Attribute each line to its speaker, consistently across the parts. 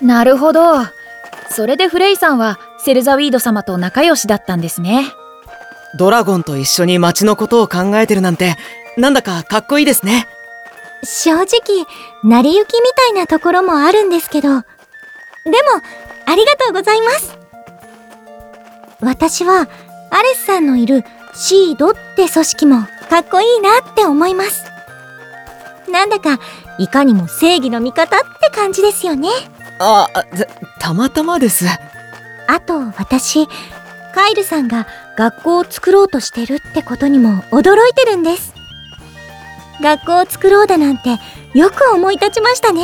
Speaker 1: なるほど。それでフレイさんはセルザウィード様と仲良しだったんですね。
Speaker 2: ドラゴンと一緒に街のことを考えてるなんてなんだかかっこいいですね。
Speaker 3: 正直成り行きみたいなところもあるんですけど。でもありがとうございます。私はアレスさんのいるシードって組織もかっこいいなって思います。なんだかいかにも正義の味方って感じですよね
Speaker 2: あたたまたまです。
Speaker 3: あと私カイルさんが学校を作ろうとしてるってことにも驚いてるんです。学校を作ろうだなんてよく思い立ちましたね。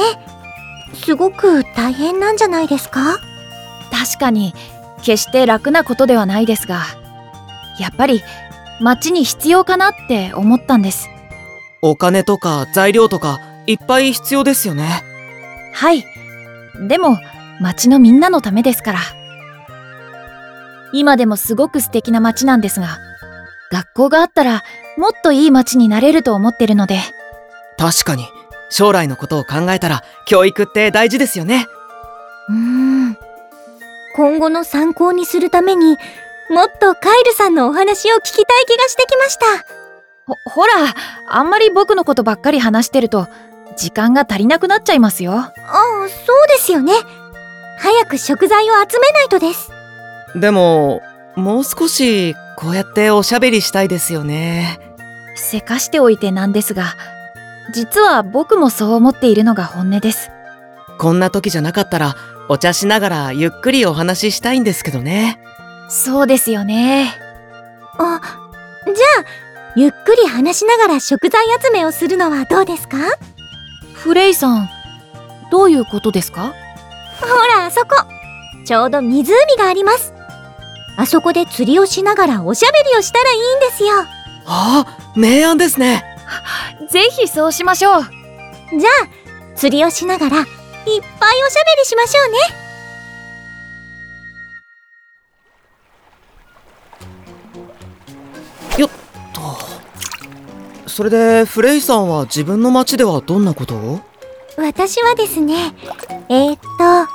Speaker 3: すごく大変なんじゃないですか？
Speaker 1: 確かに決して楽なことではないですがやっぱり町に必要かなって思ったんです。
Speaker 2: お金とか材料とかいっぱい必要ですよね。
Speaker 1: はいでも町のみんなのためですから。今でもすごく素敵な町なんですが学校があったらもっといい町になれると思ってるので。
Speaker 2: 確かに。将来のことを考えたら教育って大事ですよね。
Speaker 3: うーん。今後の参考にするためにもっとカイルさんのお話を聞きたい気がしてきました。
Speaker 1: ほほらあんまり僕のことばっかり話してると時間が足りなくなっちゃいますよ。
Speaker 3: ああそうですよね。早く食材を集めないとです。
Speaker 2: でももう少しこうやっておしゃべりしたいですよね。
Speaker 1: せかしておいてなんですが実は僕もそう思っているのが本音です。
Speaker 2: こんな時じゃなかったらお茶しながらゆっくりお話ししたいんですけどね。
Speaker 1: そうですよね。
Speaker 3: あじゃあゆっくり話しながら食材集めをするのはどうですか？
Speaker 1: フレイさんどういうことですか？
Speaker 3: ほらあそこ。ちょうど湖があります。あそこで釣りをしながらおしゃべりをしたらいいんですよ。
Speaker 2: ああ明暗ですね。
Speaker 1: ぜひそうしましょう。
Speaker 3: じゃあ釣りをしながらいっぱいおしゃべりしましょうね
Speaker 2: それでフレイさんは自分の町ではどんなこと？を
Speaker 3: 私はですねえー、っと
Speaker 1: あ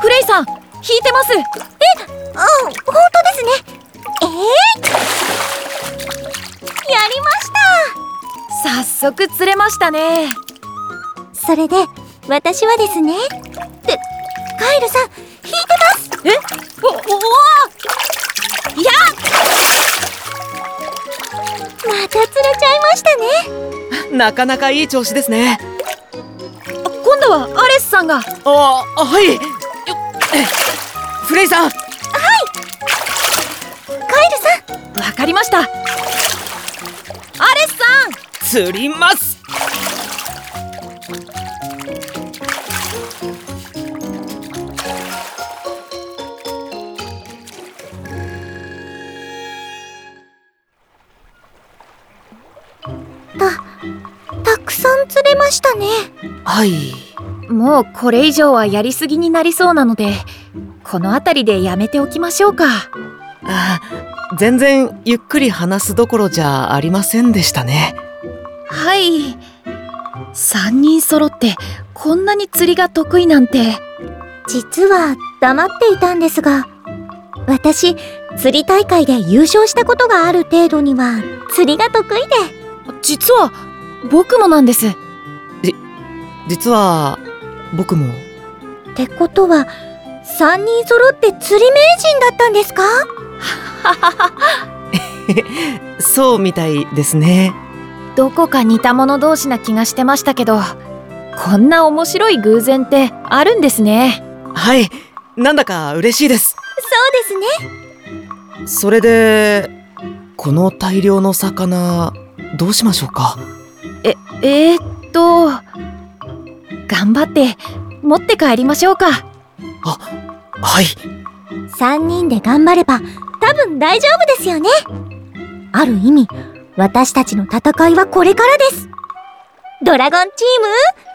Speaker 1: フレイさん弾いてます。
Speaker 3: あ本当ですね。えー、やりました。
Speaker 1: 早速釣れましたね。
Speaker 3: それで私はですねってカイルさん弾いてます。
Speaker 1: えおおおいや
Speaker 3: また釣れちゃいましたね。
Speaker 2: なかなかいい調子ですね。
Speaker 1: 今度はアレスさんが。
Speaker 2: ああはい。フレイさん。
Speaker 3: カイルさん。
Speaker 1: わかりました。アレスさん。
Speaker 2: 釣ります
Speaker 3: たくさん釣れましたね。
Speaker 2: はい。
Speaker 1: もうこれ以上はやりすぎになりそうなのでこの辺りでやめておきましょうか。
Speaker 2: あ全然ゆっくり話すどころじゃありませんでしたね。
Speaker 1: はい。3人揃ってこんなに釣りが得意なんて。
Speaker 3: 実は黙っていたんですが私釣り大会で優勝したことがある程度には釣りが得意で
Speaker 1: 実は僕もなんです。
Speaker 2: 実は僕も。
Speaker 3: ってことは3人揃って釣り名人だったんですか？
Speaker 2: そうみたいですね。
Speaker 1: どこか似た者同士な気がしてましたけどこんな面白い偶然ってあるんですね。
Speaker 2: はいなんだか嬉しいです。
Speaker 3: そうですね。
Speaker 2: それでこの大量の魚どうしましょうか？
Speaker 1: ええー、っと頑張って持って帰りましょうか。
Speaker 2: はい。
Speaker 3: 3人で頑張れば多分大丈夫ですよね。ある意味私たちの戦いはこれからです。ドラゴンチーム？